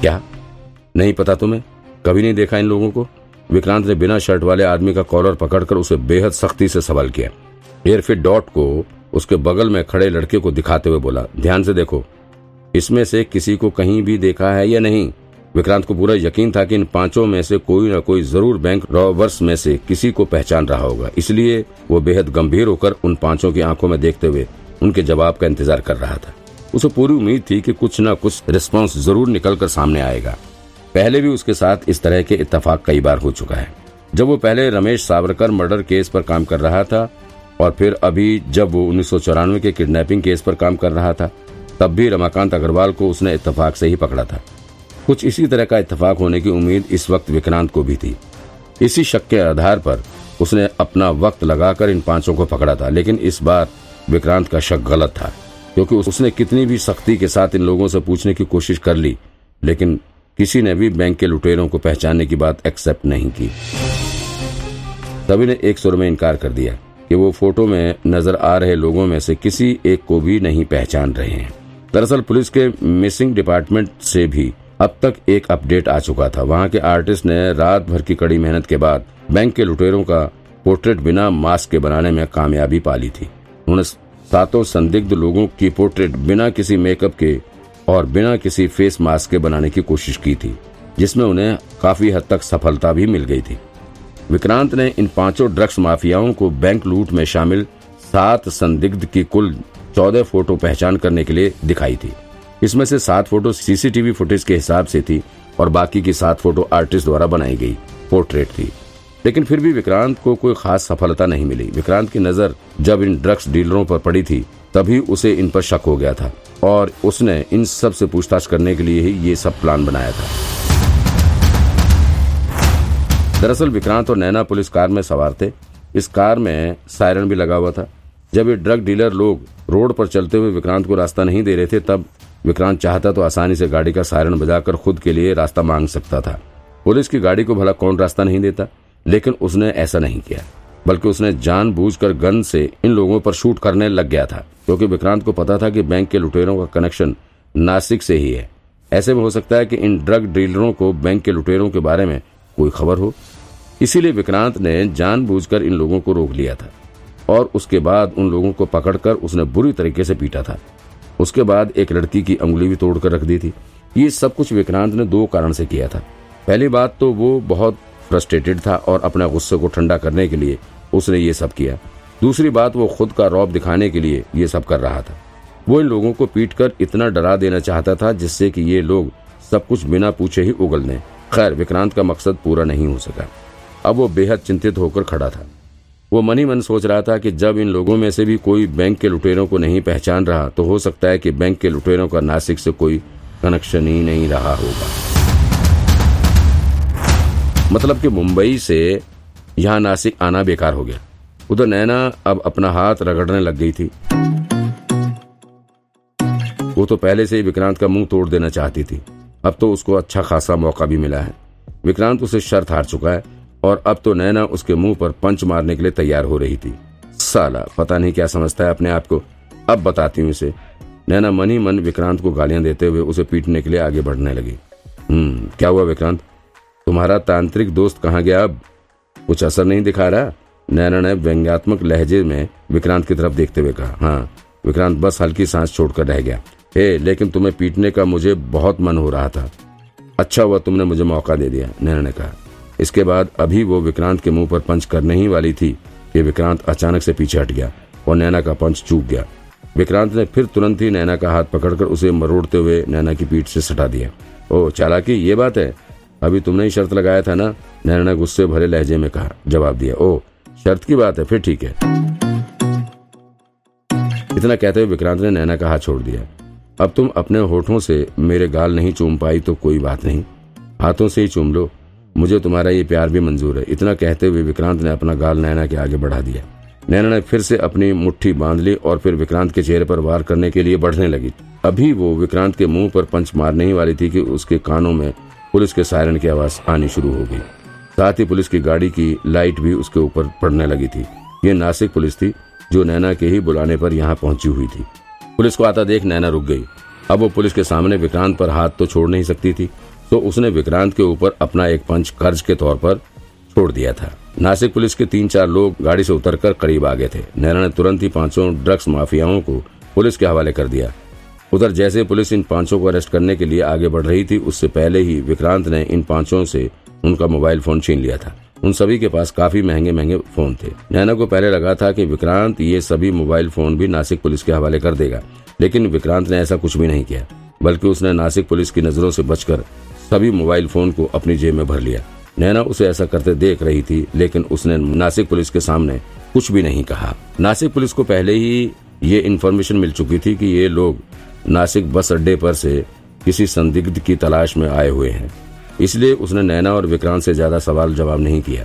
क्या? नहीं पता तुम्हें? कभी नहीं देखा इन लोगों को? विक्रांत ने बिना शर्ट वाले आदमी का कॉलर पकड़कर उसे बेहद सख्ती से सवाल किया। एयरफिट डॉट को उसके बगल में खड़े लड़के को दिखाते हुए बोला, ध्यान से देखो, इसमें से किसी को कहीं भी देखा है या नहीं? विक्रांत को पूरा यकीन था कि इन पाँचों में से कोई न कोई ज़रूर बैंक रॉबर्स में से किसी को पहचान रहा होगा। इसलिए वो बेहद गंभीर होकर उन पाँचों की आँखों में देखते हुए उनके जवाब का इंतज़ार कर रहा था। उसे पूरी उम्मीद थी कि कुछ न कुछ रिस्पॉन्स ज़रूर निकलकर सामने आएगा। पहले भी उसके साथ इस तरह के इतफाक कई बार हो चुका है। जब वो पहले रमेश सावरकर मर्डर केस पर काम कर रहा था और फिर अभी जब वो उन्नीस सौ चौरानवे के किडनैपिंग केस पर काम कर रहा था, तब भी रमाकांत अग्रवाल को उसने इतफाक से ही पकड़ा था। कुछ इसी तरह का इतफाक होने की उम्मीद इस वक्त विक्रांत को भी थी। इसी शक के आधार पर उसने अपना वक्त लगाकर इन पाँचों को पकड़ा था, लेकिन इस बार विक्रांत का शक गलत था। क्योंकि उसने कितनी भी सख्ती के साथ इन लोगों से पूछने की कोशिश कर ली, लेकिन किसी ने भी बैंक के लुटेरों को पहचानने की बात एक्सेप्ट नहीं की। सभी ने एक सुर में इनकार कर दिया कि वो फ़ोटो में नज़र आ रहे लोगों में से किसी एक को भी नहीं पहचान रहे हैं। दरअसल पुलिस के मिसिंग डिपार्टमेंट से भी अब तक एक अपडेट आ चुका था। वहाँ के आर्टिस्ट ने रात भर की कड़ी मेहनत के बाद बैंक के लुटेरों का पोर्ट्रेट बिना मास्क के बनाने में कामयाबी पा ली थी। उन्होंने सातों संदिग्ध लोगों की पोर्ट्रेट बिना किसी मेकअप के और बिना किसी फेस मास्क के बनाने की कोशिश की थी, जिसमें उन्हें काफ़ी हद तक सफलता भी मिल गई थी। विक्रांत ने इन पाँचों ड्रग्स माफियाओं को बैंक लूट में शामिल सात संदिग्ध की कुल चौदह फ़ोटो पहचान करने के लिए दिखाई थी। इसमें से सात फ़ोटो सीसीटीवी फुटेज के हिसाब से थी और बाकी की सात फ़ोटो आर्टिस्ट द्वारा बनाई गई पोर्ट्रेट थी। लेकिन फिर भी विक्रांत को कोई खास सफलता नहीं मिली। विक्रांत की नज़र जब इन ड्रग्स डीलरों पर पड़ी थी, तभी उसे इन पर शक हो गया था और उसने इन सबसे पूछताछ करने के लिए ही ये सब प्लान बनाया था। दरअसल विक्रांत और नैना पुलिस कार में सवार थे। इस कार में सायरन भी लगा हुआ था। जब ये ड्रग डीलर लोग रोड पर चलते हुए विक्रांत को रास्ता नहीं दे रहे थे, तब विक्रांत चाहता तो आसानी से गाड़ी का सायरन बजाकर खुद के लिए रास्ता मांग सकता था। पुलिस की गाड़ी को भला कौन रास्ता नहीं देता? लेकिन उसने ऐसा नहीं किया, बल्कि उसने जानबूझकर गन से इन लोगों पर शूट करने लग गया था, क्योंकि विक्रांत को पता था कि बैंक के लुटेरों का कनेक्शन नासिक से ही है। ऐसे में हो सकता है कि इन ड्रग डीलरों को बैंक के लुटेरों के बारे में कोई खबर हो। इसीलिए विक्रांत ने जानबूझकर इन लोगों को रोक लिया था, और उसके बाद उन लोगों को पकड़कर उसने बुरी तरीके से पीटा था। उसके बाद एक लड़की की अंगुली भी तोड़कर रख दी थी। ये सब कुछ विक्रांत ने दो कारण से किया था। पहली बात तो वो बहुत फ्रस्ट्रेटेड था और अपने गुस्से को ठंडा करने के लिए उसने ये सब किया। दूसरी बात, वो खुद का रौब दिखाने के लिए ये सब कर रहा था। वो इन लोगों को पीट कर इतना डरा देना चाहता था जिससे कि ये लोग सब कुछ बिना पूछे ही उगल दें। खैर, विक्रांत का मकसद पूरा नहीं हो सका। अब वो बेहद चिंतित होकर खड़ा था। वो मन ही मन सोच रहा था कि जब इन लोगों में से भी कोई बैंक के लुटेरों को नहीं पहचान रहा तो हो सकता है कि बैंक के लुटेरों का नासिक से कोई कनेक्शन ही नहीं रहा होगा। मतलब कि मुंबई से यहाँ नासिक आना बेकार हो गया। उधर नैना अब अपना हाथ रगड़ने लग गई थी। वो तो पहले से ही विक्रांत का मुँह तोड़ देना चाहती थी। अब तो उसको अच्छा खासा मौका भी मिला है। विक्रांत उसे शर्त हार चुका है और अब तो नैना उसके मुँह पर पंच मारने के लिए तैयार हो रही थी। साला, पता नहीं क्या समझता है अपने आप को। अब बताती हूँ इसे। नैना मन ही मन विक्रांत को गालियाँ देते हुए उसे पीटने के लिए आगे बढ़ने लगी। हम्म क्या हुआ विक्रांत? तुम्हारा तांत्रिक दोस्त कहाँ गया? अब कुछ असर नहीं दिखा रहा? नैना ने व्यंग्यात्मक लहजे में विक्रांत की तरफ़ देखते हुए कहा हाँ विक्रांत बस हल्की सांस छोड़कर रह गया। हे, लेकिन तुम्हें पीटने का मुझे बहुत मन हो रहा था। अच्छा हुआ तुमने मुझे मौका दे दिया, नैना ने कहा। इसके बाद अभी वो विक्रांत के मुँह पर पंच करने ही वाली थी कि विक्रांत अचानक से पीछे हट गया और नैना का पंच चूक गया। विक्रांत ने फिर तुरंत ही नैना का हाथ पकड़कर उसे मरोड़ते हुए नैना की पीठ से सटा दिया। ओ चालाकी, ये बात है? अभी तुमने ही शर्त लगाया था ना? नैना ने गुस्से भरे लहजे में कहा। जवाब दिया ओ शर्त की बात है, फिर ठीक है। इतना कहते हुए विक्रांत ने नैना का हाथ छोड़ दिया। अब तुम अपने होठों से मेरे गाल नहीं चूम पाई तो कोई बात नहीं। हाथों से ही चूम लो। मुझे तुम्हारा ये प्यार भी मंजूर है। इतना कहते हुए विक्रांत ने अपना गाल नैना के आगे बढ़ा दिया। नैना ने फिर से अपनी मुट्ठी बाँध ली और फिर विक्रांत के चेहरे पर वार करने के लिए बढ़ने लगी। अभी वो विक्रांत के मुँह पर पंच मारने ही वाली थी कि उसके कानों में पुलिस के सायरन की आवाज़ आनी शुरू हो गई। साथ ही पुलिस की गाड़ी की लाइट भी उसके ऊपर पड़ने लगी थी। ये नासिक पुलिस थी, जो नैना के ही बुलाने पर यहाँ पहुँची हुई थी। पुलिस को आता देख नैना रुक गई। अब वो पुलिस के सामने विक्रांत पर हाथ तो छोड़ नहीं सकती थी तो उसने विक्रांत के ऊपर अपना एक पंच कर्ज के तौर पर छोड़ दिया था। नासिक पुलिस के तीन चार लोग गाड़ी से उतरकर करीब आ गए थे। नैना ने तुरंत ही पाँचों ड्रग्स माफियाओं को पुलिस के हवाले कर दिया। उधर जैसे पुलिस इन पाँचों को अरेस्ट करने के लिए आगे बढ़ रही थी, उससे पहले ही विक्रांत ने इन पाँचों से उनका मोबाइल फ़ोन छीन लिया था। उन सभी के पास काफ़ी महँगे महँगे फ़ोन थे। नैना को पहले लगा था कि विक्रांत ये सभी मोबाइल फ़ोन भी नासिक पुलिस के हवाले कर देगा, लेकिन विक्रांत ने ऐसा कुछ भी नहीं किया, बल्कि उसने नासिक पुलिस की नज़रों से बचकर सभी मोबाइल फ़ोन को अपनी जेब में भर लिया। नैना उसे ऐसा करते देख रही थी, लेकिन उसने नासिक पुलिस के सामने कुछ भी नहीं कहा। नासिक पुलिस को पहले ही ये इन्फॉर्मेशन मिल चुकी थी कि ये लोग नासिक बस अड्डे पर से किसी संदिग्ध की तलाश में आए हुए हैं। इसलिए उसने नैना और विक्रांत से ज़्यादा सवाल जवाब नहीं किया।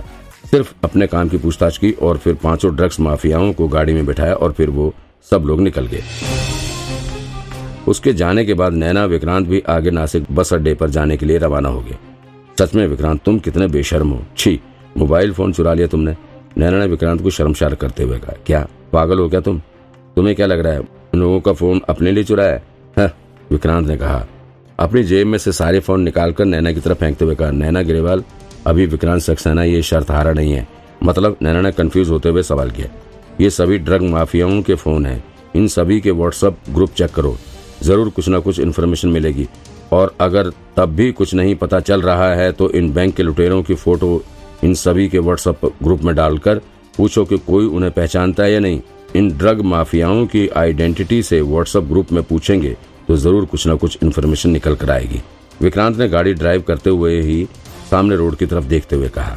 सिर्फ़ अपने काम की पूछताछ की और फिर पाँचों ड्रग्स माफियाओं को गाड़ी में बिठाया और फिर वो सब लोग निकल गए। उसके जाने के बाद नैना विक्रांत भी आगे नासिक बस अड्डे पर जाने के लिए रवाना हो गए। सच में विक्रांत, तुम कितने बेशर्म हो। छी, मोबाइल फ़ोन चुरा लिया तुमने। नैना ने विक्रांत को शर्मशार करते हुए कहा, क्या, पागल हो क्या तुम? तुम्हें क्या लग रहा है? उन लोगों का फ़ोन अपने लिए चुराया विक्रांत ने कहा, अपनी जेब में से सारे फ़ोन निकालकर नैना की तरफ़ फेंकते हुए कहा, नैना गिरेवाल, अभी विक्रांत सक्सेना, ये शर्त हारा नहीं है। मतलब नैना ने कंफ्यूज होते हुए सवाल किया, ये सभी ड्रग माफियाओं के फ़ोन हैं। इन सभी के व्हाट्सएप ग्रुप चेक करो। ज़रूर कुछ न कुछ इन्फॉर्मेशन मिलेगी। और अगर तब भी कुछ नहीं पता चल रहा है तो इन बैंक के लुटेरों की फ़ोटो इन सभी के व्हाट्सएप ग्रुप में डालकर पूछो कि कोई उन्हें पहचानता है या नहीं। इन ड्रग माफियाओं की आइडेंटिटी से व्हाट्सएप ग्रुप में पूछेंगे तो ज़रूर कुछ न कुछ इन्फॉर्मेशन निकल कर आएगी। विक्रांत ने गाड़ी ड्राइव करते हुए ही सामने रोड की तरफ़ देखते हुए कहा।